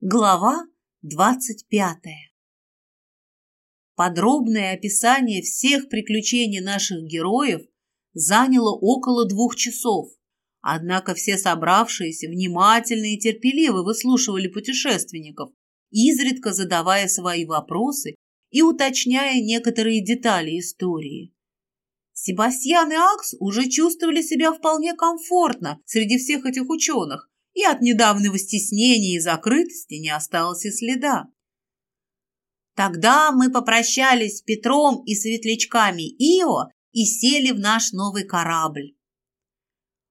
Глава двадцать пятая Подробное описание всех приключений наших героев заняло около двух часов, однако все собравшиеся внимательно и терпеливо выслушивали путешественников, изредка задавая свои вопросы и уточняя некоторые детали истории. Себастьян и Акс уже чувствовали себя вполне комфортно среди всех этих ученых, и от недавнего стеснения и закрытости не осталось и следа. Тогда мы попрощались с Петром и светлячками Ио и сели в наш новый корабль.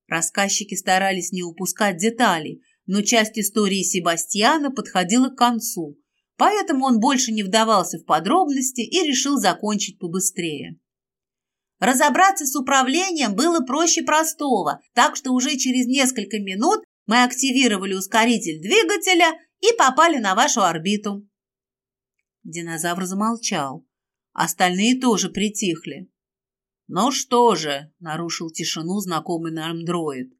Рассказчики старались не упускать деталей, но часть истории Себастьяна подходила к концу, поэтому он больше не вдавался в подробности и решил закончить побыстрее. Разобраться с управлением было проще простого, так что уже через несколько минут мы активировали ускоритель двигателя и попали на вашу орбиту. Динозавр замолчал. Остальные тоже притихли. «Ну что же», — нарушил тишину знакомый нам дроид,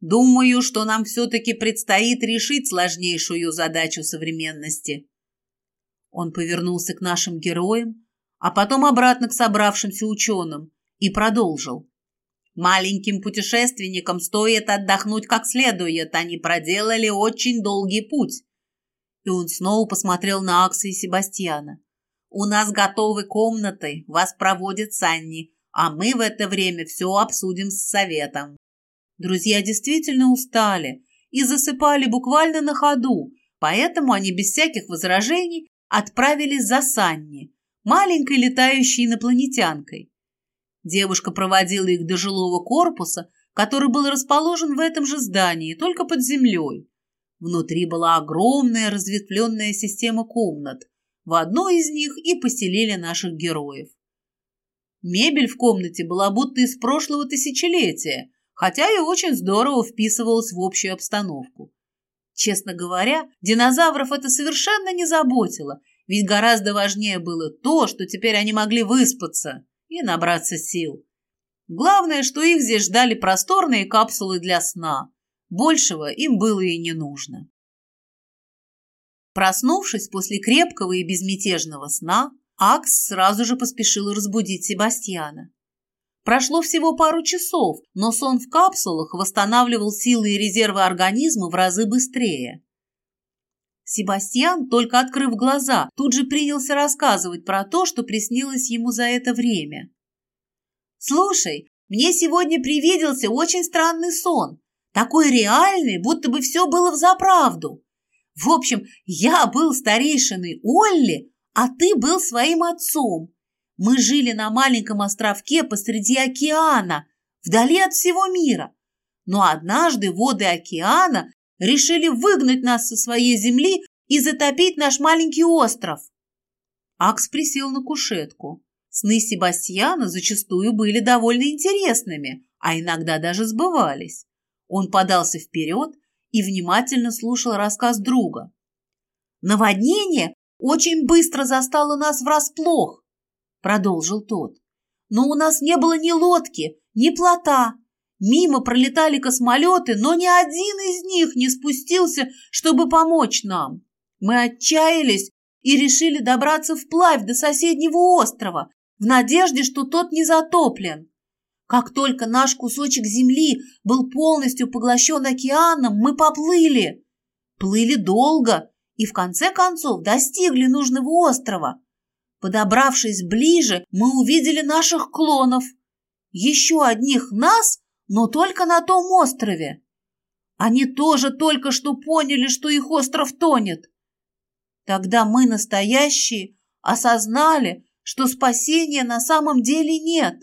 «думаю, что нам все-таки предстоит решить сложнейшую задачу современности». Он повернулся к нашим героям, а потом обратно к собравшимся ученым и продолжил. Маленьким путешественникам стоит отдохнуть как следует, они проделали очень долгий путь. И он снова посмотрел на Акса и Себастьяна. У нас готовы комнаты, вас проводит Санни, а мы в это время все обсудим с советом. Друзья действительно устали и засыпали буквально на ходу, поэтому они без всяких возражений отправились за Санни, маленькой летающей инопланетянкой. Девушка проводила их до жилого корпуса, который был расположен в этом же здании, только под землей. Внутри была огромная разветвленная система комнат. В одной из них и поселили наших героев. Мебель в комнате была будто из прошлого тысячелетия, хотя и очень здорово вписывалась в общую обстановку. Честно говоря, динозавров это совершенно не заботило, ведь гораздо важнее было то, что теперь они могли выспаться и набраться сил. Главное, что их здесь ждали просторные капсулы для сна. Большего им было и не нужно. Проснувшись после крепкого и безмятежного сна, Акс сразу же поспешил разбудить Себастьяна. Прошло всего пару часов, но сон в капсулах восстанавливал силы и резервы организма в разы быстрее. Себастьян, только открыв глаза, тут же принялся рассказывать про то, что приснилось ему за это время. «Слушай, мне сегодня привиделся очень странный сон. Такой реальный, будто бы все было взаправду. В общем, я был старейшиной Олли, а ты был своим отцом. Мы жили на маленьком островке посреди океана, вдали от всего мира. Но однажды воды океана решили выгнать нас со своей земли и затопить наш маленький остров. Акс присел на кушетку. Сны Себастьяна зачастую были довольно интересными, а иногда даже сбывались. Он подался вперед и внимательно слушал рассказ друга. «Наводнение очень быстро застало нас врасплох», — продолжил тот. «Но у нас не было ни лодки, ни плота, Мимо пролетали космолеты, но ни один из них не спустился, чтобы помочь нам. Мы отчаялись и решили добраться вплавь до соседнего острова, в надежде, что тот не затоплен. Как только наш кусочек земли был полностью поглощен океаном, мы поплыли. Плыли долго и в конце концов достигли нужного острова. Подобравшись ближе, мы увидели наших клонов. Еще одних нас но только на том острове. Они тоже только что поняли, что их остров тонет. Тогда мы, настоящие, осознали, что спасения на самом деле нет.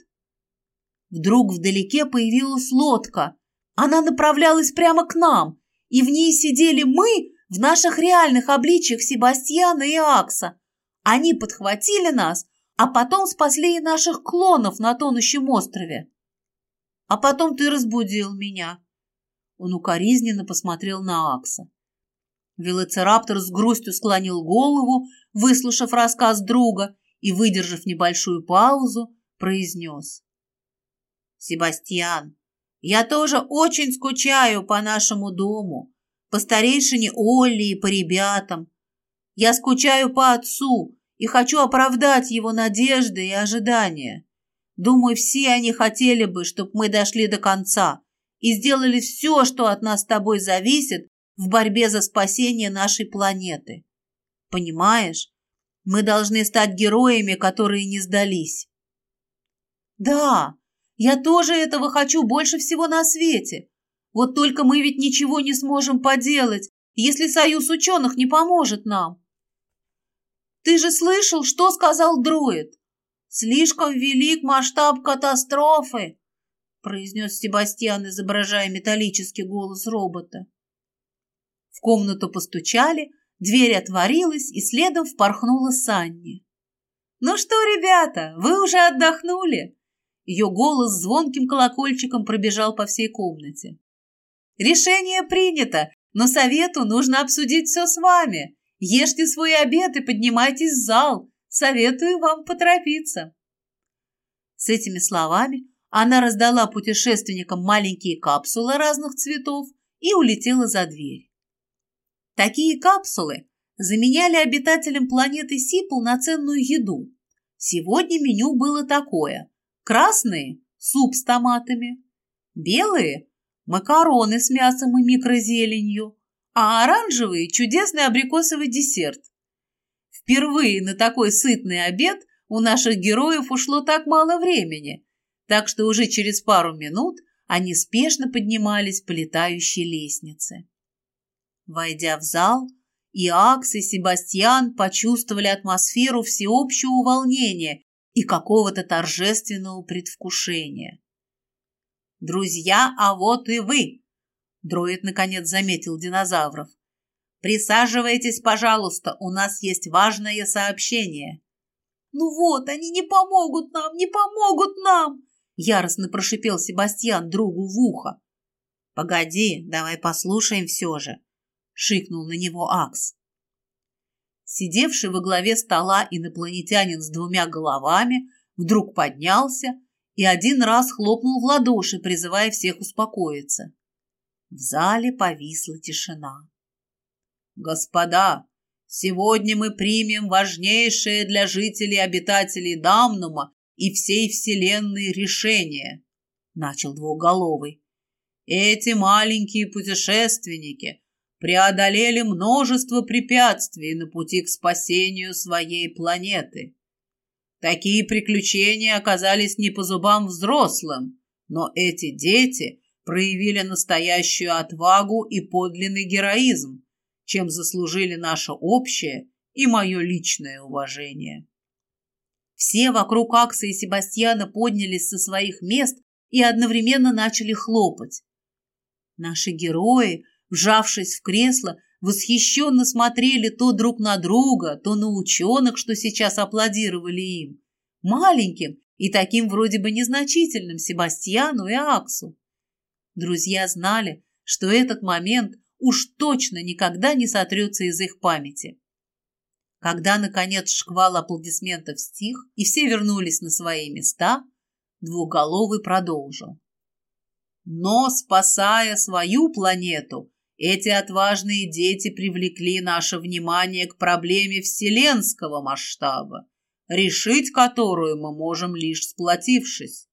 Вдруг вдалеке появилась лодка. Она направлялась прямо к нам, и в ней сидели мы в наших реальных обличиях Себастьяна и Акса. Они подхватили нас, а потом спасли и наших клонов на тонущем острове. А потом ты разбудил меня. Он укоризненно посмотрел на Акса. Велоцираптор с грустью склонил голову, выслушав рассказ друга и, выдержав небольшую паузу, произнес. «Себастьян, я тоже очень скучаю по нашему дому. по старейшине Олли и по ребятам. Я скучаю по отцу и хочу оправдать его надежды и ожидания. Думаю, все они хотели бы, чтобы мы дошли до конца и сделали все, что от нас с тобой зависит в борьбе за спасение нашей планеты. Понимаешь? Мы должны стать героями, которые не сдались. Да, я тоже этого хочу больше всего на свете. Вот только мы ведь ничего не сможем поделать, если союз ученых не поможет нам. Ты же слышал, что сказал дроид? Слишком велик масштаб катастрофы, произнес Себастьян, изображая металлический голос робота. В комнату постучали, дверь отворилась, и следом впорхнула Санни. «Ну что, ребята, вы уже отдохнули?» Ее голос звонким колокольчиком пробежал по всей комнате. «Решение принято, но совету нужно обсудить все с вами. Ешьте свой обед и поднимайтесь в зал. Советую вам поторопиться. С этими словами она раздала путешественникам маленькие капсулы разных цветов и улетела за дверь. Такие капсулы заменяли обитателям планеты Си полноценную еду. Сегодня меню было такое. Красные – суп с томатами, белые – макароны с мясом и микрозеленью, а оранжевые – чудесный абрикосовый десерт. Впервые на такой сытный обед у наших героев ушло так мало времени, так что уже через пару минут они спешно поднимались по летающей лестнице. Войдя в зал, и Акс, и Себастьян почувствовали атмосферу всеобщего волнения и какого-то торжественного предвкушения. «Друзья, а вот и вы!» Дроид, наконец, заметил динозавров. Присаживайтесь, пожалуйста, у нас есть важное сообщение. Ну вот, они не помогут нам, не помогут нам, яростно прошипел Себастьян другу в ухо. Погоди, давай послушаем все же, шикнул на него Акс. Сидевший во главе стола инопланетянин с двумя головами вдруг поднялся и один раз хлопнул в ладоши, призывая всех успокоиться. В зале повисла тишина. «Господа, сегодня мы примем важнейшее для жителей обитателей Дамнума и всей Вселенной решение», — начал двуголовый. «Эти маленькие путешественники преодолели множество препятствий на пути к спасению своей планеты. Такие приключения оказались не по зубам взрослым, но эти дети проявили настоящую отвагу и подлинный героизм, чем заслужили наше общее и мое личное уважение. Все вокруг Акса и Себастьяна поднялись со своих мест и одновременно начали хлопать. Наши герои, вжавшись в кресло, восхищенно смотрели то друг на друга, то на ученых, что сейчас аплодировали им, маленьким и таким вроде бы незначительным Себастьяну и Аксу. Друзья знали, что этот момент уж точно никогда не сотрется из их памяти. Когда, наконец, шквал аплодисментов стих и все вернулись на свои места, двуголовый продолжил. Но, спасая свою планету, эти отважные дети привлекли наше внимание к проблеме вселенского масштаба, решить которую мы можем лишь сплотившись.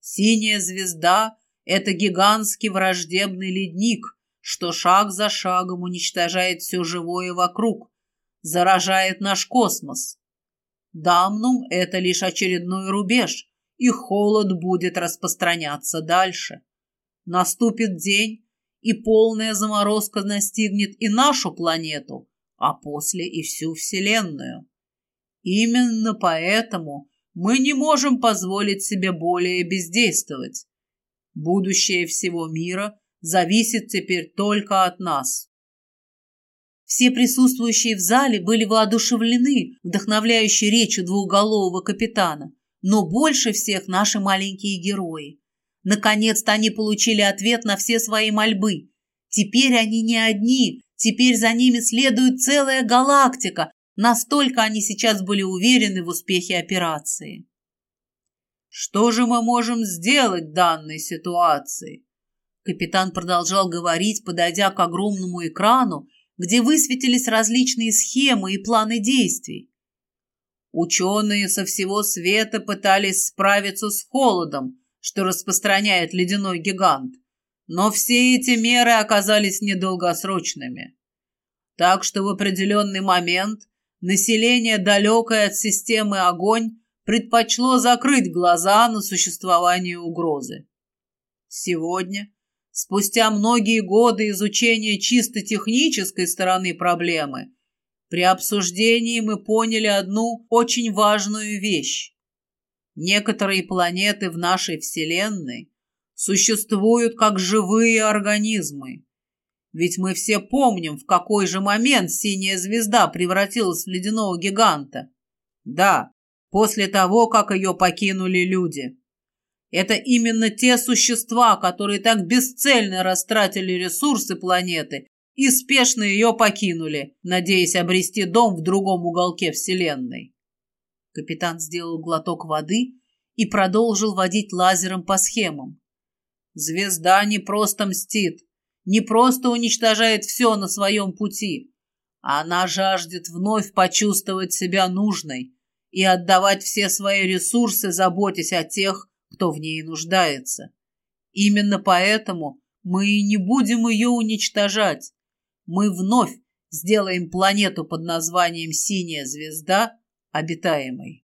Синяя звезда – это гигантский враждебный ледник, что шаг за шагом уничтожает все живое вокруг, заражает наш космос. Дамнум – это лишь очередной рубеж, и холод будет распространяться дальше. Наступит день, и полная заморозка настигнет и нашу планету, а после и всю Вселенную. Именно поэтому мы не можем позволить себе более бездействовать. Будущее всего мира зависит теперь только от нас. Все присутствующие в зале были воодушевлены вдохновляющей речью двухголового капитана, но больше всех наши маленькие герои. Наконец-то они получили ответ на все свои мольбы. Теперь они не одни, теперь за ними следует целая галактика, настолько они сейчас были уверены в успехе операции. Что же мы можем сделать в данной ситуации? Капитан продолжал говорить, подойдя к огромному экрану, где высветились различные схемы и планы действий. Ученые со всего света пытались справиться с холодом, что распространяет ледяной гигант, но все эти меры оказались недолгосрочными. Так что в определенный момент население, далекое от системы огонь, предпочло закрыть глаза на существование угрозы. Сегодня, спустя многие годы изучения чисто технической стороны проблемы, при обсуждении мы поняли одну очень важную вещь. Некоторые планеты в нашей Вселенной существуют как живые организмы. Ведь мы все помним, в какой же момент синяя звезда превратилась в ледяного гиганта. Да, после того, как ее покинули люди. Это именно те существа, которые так бесцельно растратили ресурсы планеты и спешно ее покинули, надеясь обрести дом в другом уголке Вселенной. Капитан сделал глоток воды и продолжил водить лазером по схемам. Звезда не просто мстит, не просто уничтожает все на своем пути. Она жаждет вновь почувствовать себя нужной и отдавать все свои ресурсы, заботясь о тех, кто в ней нуждается. Именно поэтому мы и не будем ее уничтожать, мы вновь сделаем планету под названием «Синяя звезда» обитаемой.